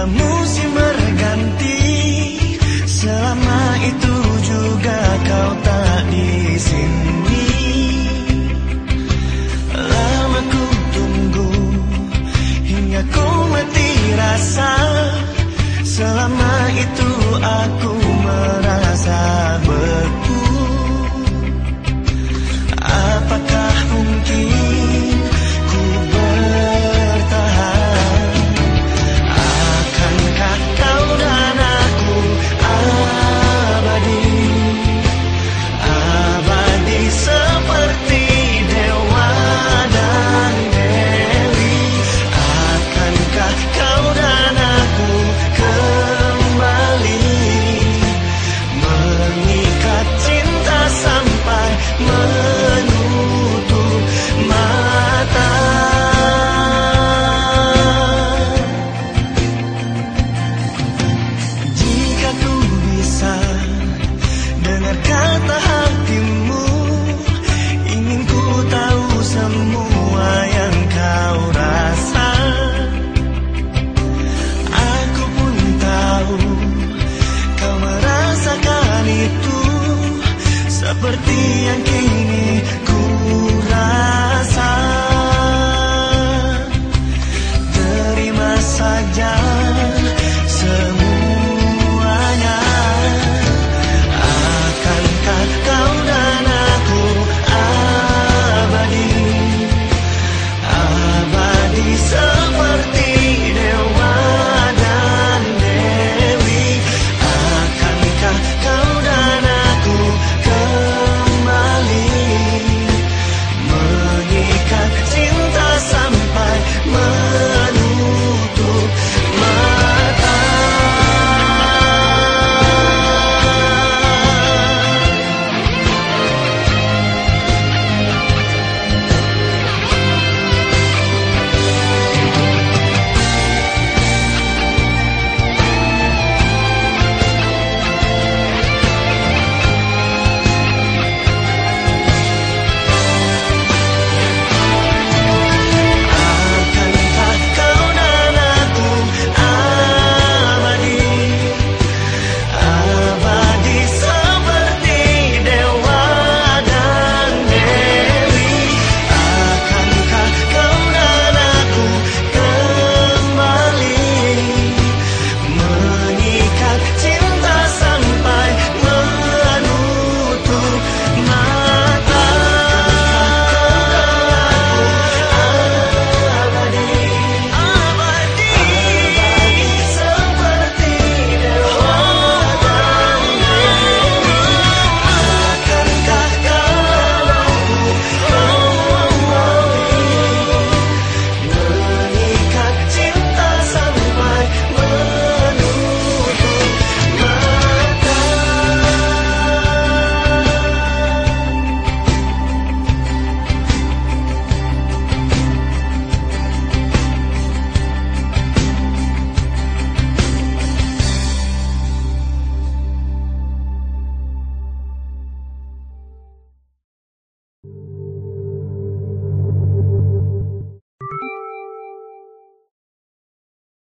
dua musim berganti. Selama itu juga kau tak di sini. Lama ku tunggu hingga ku mati rasa. Selama itu aku merasa beku Apakah mungkin